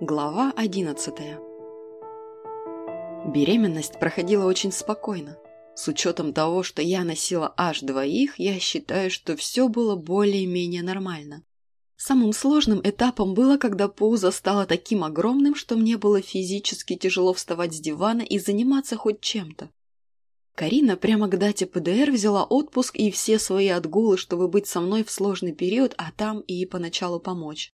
Глава 11 Беременность проходила очень спокойно. С учетом того, что я носила аж двоих, я считаю, что все было более-менее нормально. Самым сложным этапом было, когда пузо стало таким огромным, что мне было физически тяжело вставать с дивана и заниматься хоть чем-то. Карина прямо к дате ПДР взяла отпуск и все свои отгулы, чтобы быть со мной в сложный период, а там и поначалу помочь.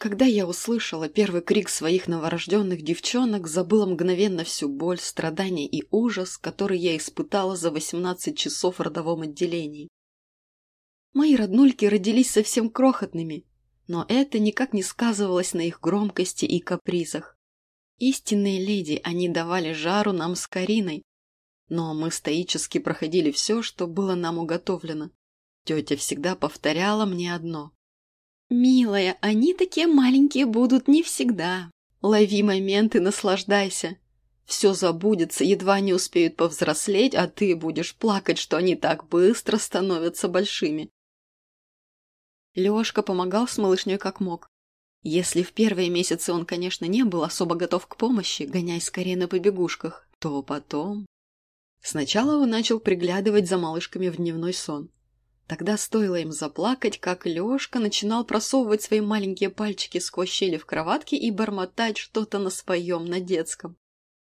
Когда я услышала первый крик своих новорожденных девчонок, забыла мгновенно всю боль, страдания и ужас, который я испытала за 18 часов в родовом отделении. Мои роднульки родились совсем крохотными, но это никак не сказывалось на их громкости и капризах. Истинные леди, они давали жару нам с Кариной, но мы стоически проходили все, что было нам уготовлено. Тетя всегда повторяла мне одно. «Милая, они такие маленькие будут не всегда. Лови момент и наслаждайся. Все забудется, едва не успеют повзрослеть, а ты будешь плакать, что они так быстро становятся большими». Лешка помогал с малышней как мог. Если в первые месяцы он, конечно, не был особо готов к помощи, гоняясь скорее на побегушках, то потом... Сначала он начал приглядывать за малышками в дневной сон. Тогда стоило им заплакать, как Лёшка начинал просовывать свои маленькие пальчики сквозь щели в кроватке и бормотать что-то на своем, на детском.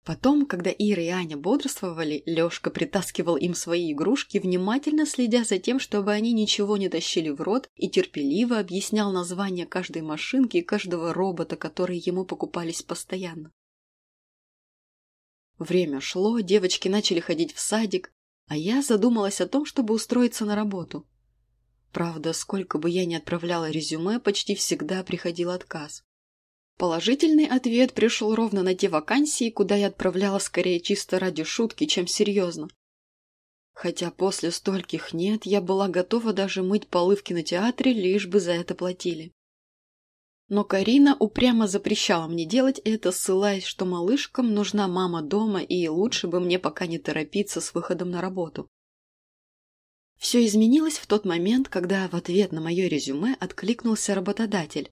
Потом, когда Ира и Аня бодрствовали, Лёшка притаскивал им свои игрушки, внимательно следя за тем, чтобы они ничего не тащили в рот, и терпеливо объяснял название каждой машинки и каждого робота, которые ему покупались постоянно. Время шло, девочки начали ходить в садик, а я задумалась о том, чтобы устроиться на работу. Правда, сколько бы я ни отправляла резюме, почти всегда приходил отказ. Положительный ответ пришел ровно на те вакансии, куда я отправляла скорее чисто ради шутки, чем серьезно. Хотя после стольких «нет» я была готова даже мыть полы в кинотеатре, лишь бы за это платили. Но Карина упрямо запрещала мне делать это, ссылаясь, что малышкам нужна мама дома и лучше бы мне пока не торопиться с выходом на работу. Все изменилось в тот момент, когда в ответ на мое резюме откликнулся работодатель.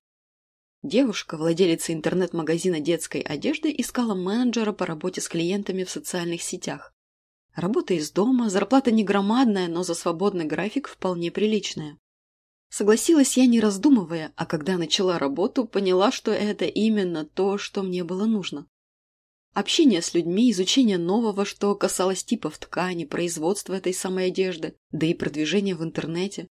Девушка, владелица интернет-магазина детской одежды, искала менеджера по работе с клиентами в социальных сетях. Работа из дома, зарплата не громадная, но за свободный график вполне приличная. Согласилась я, не раздумывая, а когда начала работу, поняла, что это именно то, что мне было нужно. Общение с людьми, изучение нового, что касалось типов ткани, производства этой самой одежды, да и продвижения в интернете.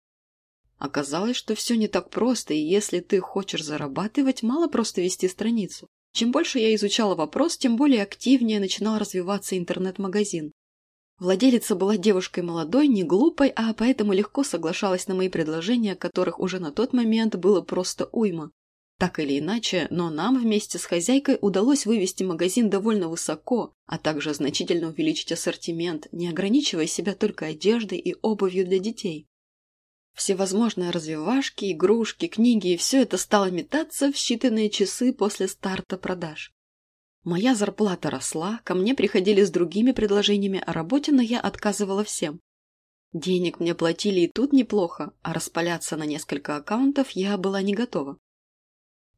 Оказалось, что все не так просто, и если ты хочешь зарабатывать, мало просто вести страницу. Чем больше я изучала вопрос, тем более активнее начинал развиваться интернет-магазин. Владелица была девушкой молодой, не глупой, а поэтому легко соглашалась на мои предложения, которых уже на тот момент было просто уйма. Так или иначе, но нам вместе с хозяйкой удалось вывести магазин довольно высоко, а также значительно увеличить ассортимент, не ограничивая себя только одеждой и обувью для детей. Всевозможные развивашки, игрушки, книги и все это стало метаться в считанные часы после старта продаж. Моя зарплата росла, ко мне приходили с другими предложениями о работе, но я отказывала всем. Денег мне платили и тут неплохо, а распаляться на несколько аккаунтов я была не готова.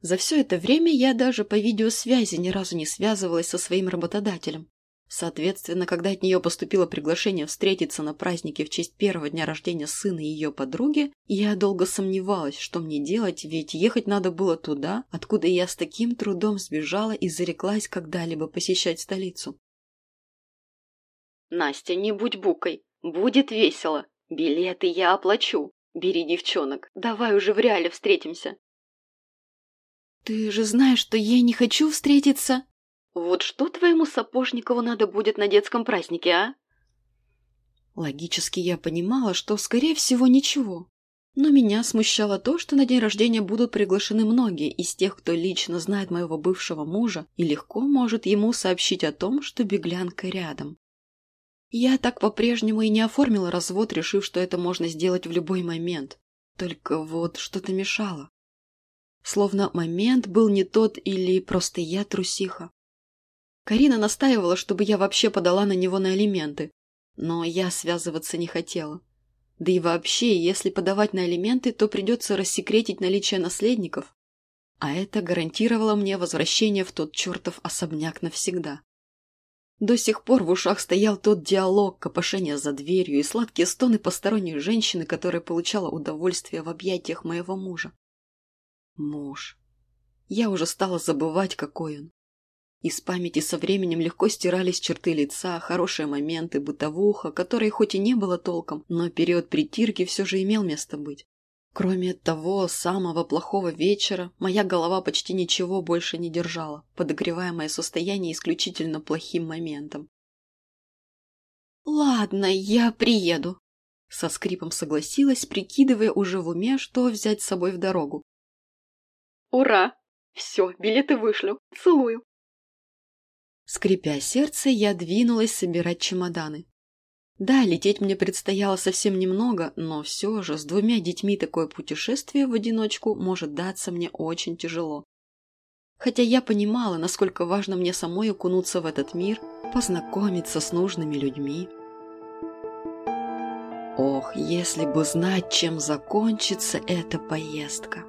За все это время я даже по видеосвязи ни разу не связывалась со своим работодателем. Соответственно, когда от нее поступило приглашение встретиться на празднике в честь первого дня рождения сына и ее подруги, я долго сомневалась, что мне делать, ведь ехать надо было туда, откуда я с таким трудом сбежала и зареклась когда-либо посещать столицу. «Настя, не будь букой. Будет весело. Билеты я оплачу. Бери девчонок. Давай уже в реале встретимся». «Ты же знаешь, что я не хочу встретиться», вот что твоему Сапожникову надо будет на детском празднике, а? Логически я понимала, что, скорее всего, ничего. Но меня смущало то, что на день рождения будут приглашены многие из тех, кто лично знает моего бывшего мужа и легко может ему сообщить о том, что беглянка рядом. Я так по-прежнему и не оформила развод, решив, что это можно сделать в любой момент. Только вот что-то мешало. Словно момент был не тот или просто я трусиха. Карина настаивала, чтобы я вообще подала на него на алименты, но я связываться не хотела. Да и вообще, если подавать на алименты, то придется рассекретить наличие наследников. А это гарантировало мне возвращение в тот чертов особняк навсегда. До сих пор в ушах стоял тот диалог, копошение за дверью и сладкие стоны посторонней женщины, которая получала удовольствие в объятиях моего мужа. Муж. Я уже стала забывать, какой он. Из памяти со временем легко стирались черты лица, хорошие моменты, бытовуха, которой хоть и не было толком, но период притирки все же имел место быть. Кроме того самого плохого вечера, моя голова почти ничего больше не держала, подогревая мое состояние исключительно плохим моментом. «Ладно, я приеду», — со скрипом согласилась, прикидывая уже в уме, что взять с собой в дорогу. «Ура! Все, билеты вышлю. Целую!» Скрипя сердце, я двинулась собирать чемоданы. Да, лететь мне предстояло совсем немного, но все же с двумя детьми такое путешествие в одиночку может даться мне очень тяжело. Хотя я понимала, насколько важно мне самой окунуться в этот мир, познакомиться с нужными людьми. Ох, если бы знать, чем закончится эта поездка.